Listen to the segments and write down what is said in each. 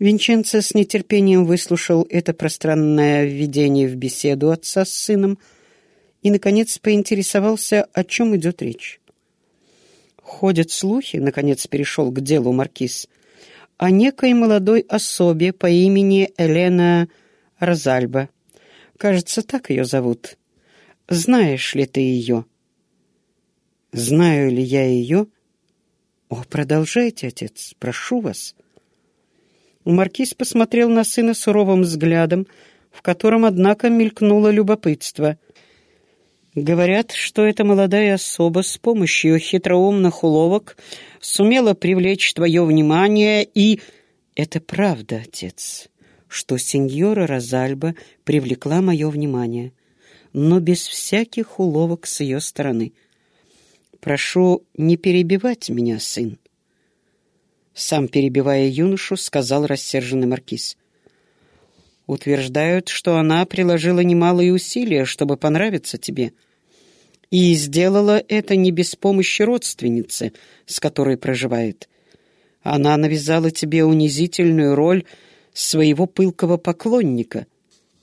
Винченцо с нетерпением выслушал это пространное введение в беседу отца с сыном и, наконец, поинтересовался, о чем идет речь. Ходят слухи, наконец перешел к делу маркиз, о некой молодой особе по имени Елена Розальба. Кажется, так ее зовут. Знаешь ли ты ее? Знаю ли я ее? О, продолжайте, отец, прошу вас. Маркиз посмотрел на сына суровым взглядом, в котором, однако, мелькнуло любопытство. Говорят, что эта молодая особа с помощью хитроумных уловок сумела привлечь твое внимание, и... Это правда, отец, что сеньора Розальба привлекла мое внимание, но без всяких уловок с ее стороны. Прошу не перебивать меня, сын сам перебивая юношу, сказал рассерженный маркиз. Утверждают, что она приложила немалые усилия, чтобы понравиться тебе. И сделала это не без помощи родственницы, с которой проживает. Она навязала тебе унизительную роль своего пылкого поклонника.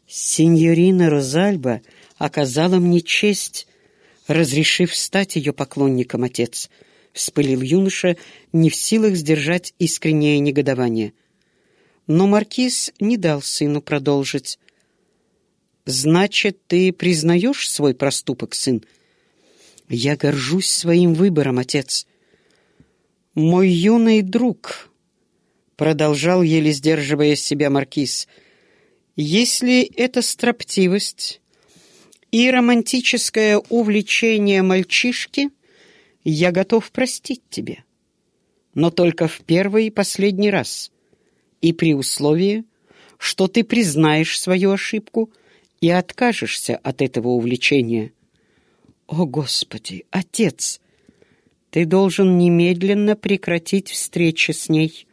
Синьорина Розальба оказала мне честь, разрешив стать ее поклонником, отец —— вспылил юноша, не в силах сдержать искреннее негодование. Но маркиз не дал сыну продолжить. «Значит, ты признаешь свой проступок, сын?» «Я горжусь своим выбором, отец». «Мой юный друг», — продолжал, еле сдерживая себя маркиз, «если это строптивость и романтическое увлечение мальчишки...» я готов простить тебе, но только в первый и последний раз, и при условии, что ты признаешь свою ошибку и откажешься от этого увлечения. О, Господи, Отец! Ты должен немедленно прекратить встречи с ней,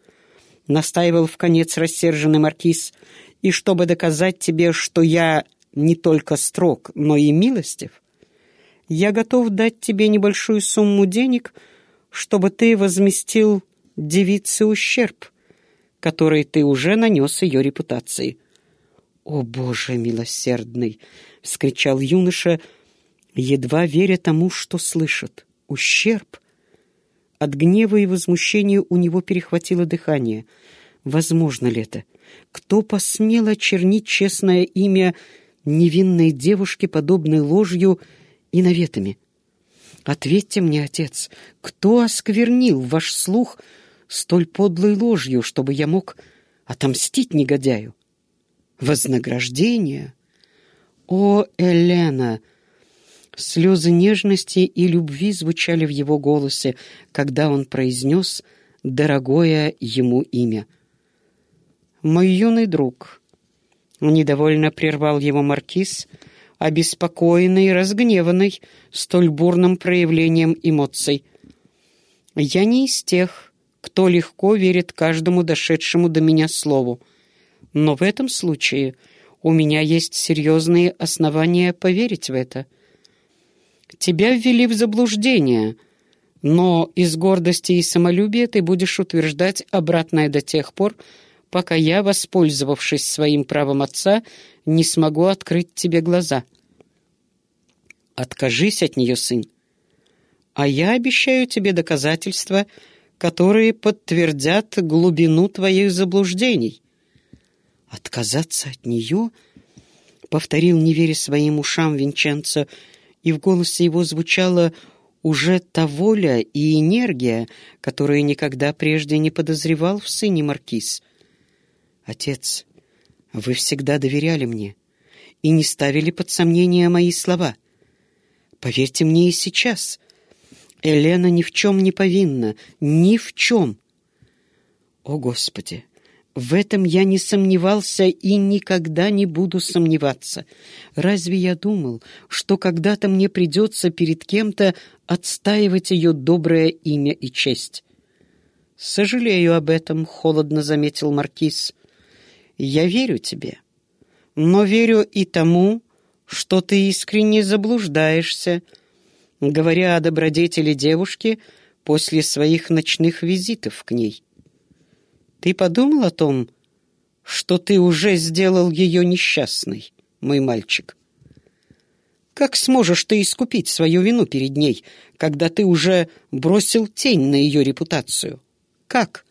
настаивал в конец рассерженный маркиз, и чтобы доказать тебе, что я не только строг, но и милостив, я готов дать тебе небольшую сумму денег, чтобы ты возместил девице ущерб, который ты уже нанес ее репутации. «О, Боже милосердный!» — вскричал юноша, едва веря тому, что слышит. «Ущерб!» От гнева и возмущения у него перехватило дыхание. Возможно ли это? Кто посмел очернить честное имя невинной девушки подобной ложью и наветами. Ответьте мне, отец, кто осквернил ваш слух столь подлой ложью, чтобы я мог отомстить негодяю? Вознаграждение? О, Елена! Слезы нежности и любви звучали в его голосе, когда он произнес дорогое ему имя. «Мой юный друг», — недовольно прервал его маркиз, — обеспокоенный и разгневанный столь бурным проявлением эмоций. Я не из тех, кто легко верит каждому дошедшему до меня слову, но в этом случае у меня есть серьезные основания поверить в это. Тебя ввели в заблуждение, но из гордости и самолюбия ты будешь утверждать обратное до тех пор, пока я, воспользовавшись своим правом отца, не смогу открыть тебе глаза. Откажись от нее, сын. А я обещаю тебе доказательства, которые подтвердят глубину твоих заблуждений. Отказаться от нее? Повторил, не веря своим ушам Винченцо, и в голосе его звучала уже та воля и энергия, которые никогда прежде не подозревал в сыне Маркиз. Отец, вы всегда доверяли мне и не ставили под сомнение мои слова. Поверьте мне и сейчас. Елена ни в чем не повинна, ни в чем. О, Господи! В этом я не сомневался и никогда не буду сомневаться. Разве я думал, что когда-то мне придется перед кем-то отстаивать ее доброе имя и честь? «Сожалею об этом», — холодно заметил Маркиз. «Я верю тебе, но верю и тому, что ты искренне заблуждаешься, говоря о добродетели девушки после своих ночных визитов к ней. Ты подумал о том, что ты уже сделал ее несчастной, мой мальчик. Как сможешь ты искупить свою вину перед ней, когда ты уже бросил тень на ее репутацию? Как?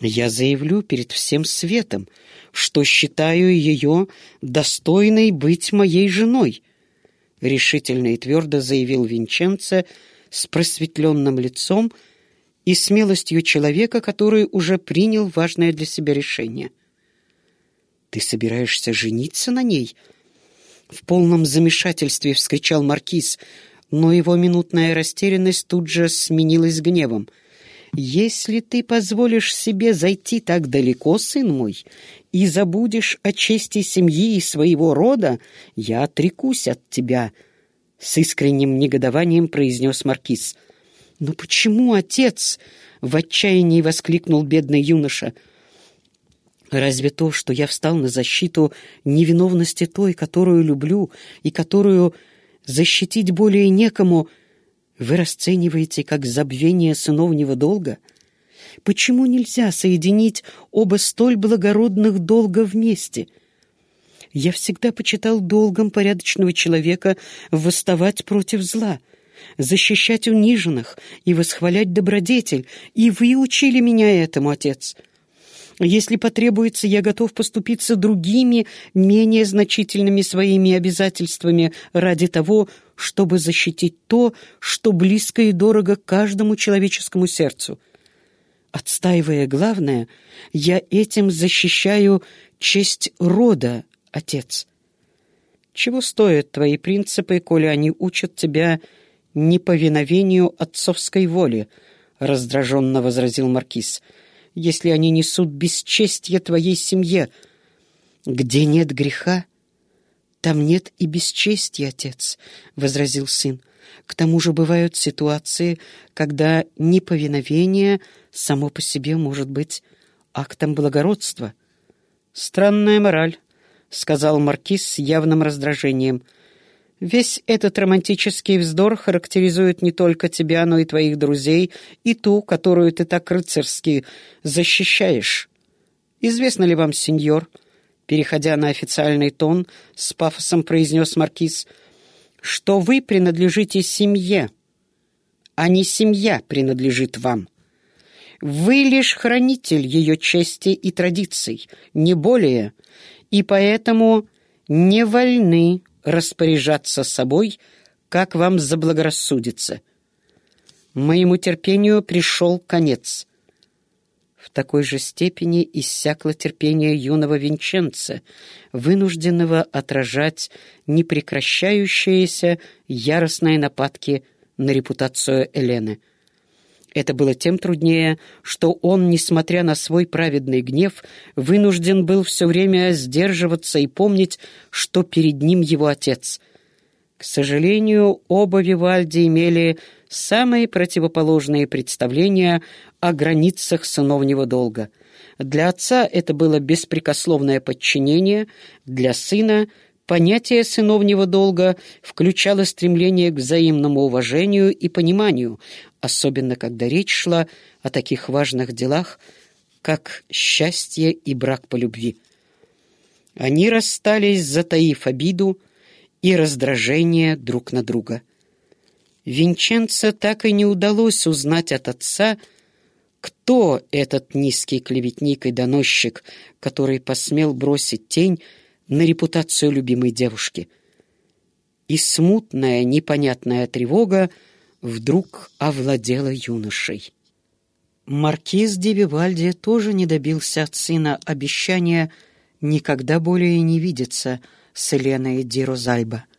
Я заявлю перед всем светом, что считаю ее достойной быть моей женой, — решительно и твердо заявил Винченце с просветленным лицом и смелостью человека, который уже принял важное для себя решение. «Ты собираешься жениться на ней?» В полном замешательстве вскричал Маркиз, но его минутная растерянность тут же сменилась гневом. «Если ты позволишь себе зайти так далеко, сын мой, и забудешь о чести семьи и своего рода, я отрекусь от тебя», — с искренним негодованием произнес Маркиз. «Но почему, отец?» — в отчаянии воскликнул бедный юноша — Разве то, что я встал на защиту невиновности той, которую люблю и которую защитить более некому, вы расцениваете как забвение сыновнего долга? Почему нельзя соединить оба столь благородных долга вместе? Я всегда почитал долгом порядочного человека восставать против зла, защищать униженных и восхвалять добродетель, и вы учили меня этому, отец». Если потребуется, я готов поступиться другими, менее значительными своими обязательствами ради того, чтобы защитить то, что близко и дорого каждому человеческому сердцу. Отстаивая главное, я этим защищаю честь рода, отец. Чего стоят твои принципы, коли они учат тебя неповиновению отцовской воле? — раздраженно возразил Маркиз — если они несут бесчестье твоей семье. Где нет греха, там нет и бесчестия, отец, — возразил сын. К тому же бывают ситуации, когда неповиновение само по себе может быть актом благородства. «Странная мораль», — сказал Маркиз с явным раздражением — Весь этот романтический вздор характеризует не только тебя, но и твоих друзей, и ту, которую ты так рыцарски защищаешь. Известно ли вам, сеньор, переходя на официальный тон, с пафосом произнес маркиз, что вы принадлежите семье, а не семья принадлежит вам. Вы лишь хранитель ее чести и традиций, не более, и поэтому не вольны распоряжаться собой, как вам заблагорассудится. Моему терпению пришел конец. В такой же степени иссякло терпение юного Винченца, вынужденного отражать непрекращающиеся яростные нападки на репутацию Элены. Это было тем труднее, что он, несмотря на свой праведный гнев, вынужден был все время сдерживаться и помнить, что перед ним его отец. К сожалению, оба Вивальди имели самые противоположные представления о границах сыновнего долга. Для отца это было беспрекословное подчинение, для сына — Понятие сыновнего долга включало стремление к взаимному уважению и пониманию, особенно когда речь шла о таких важных делах, как счастье и брак по любви. Они расстались, затаив обиду и раздражение друг на друга. Винченцо так и не удалось узнать от отца, кто этот низкий клеветник и доносчик, который посмел бросить тень на репутацию любимой девушки. И смутная, непонятная тревога вдруг овладела юношей. Маркиз де Вивальди тоже не добился от сына обещания никогда более не видеться с Еленой Ди Розальбо —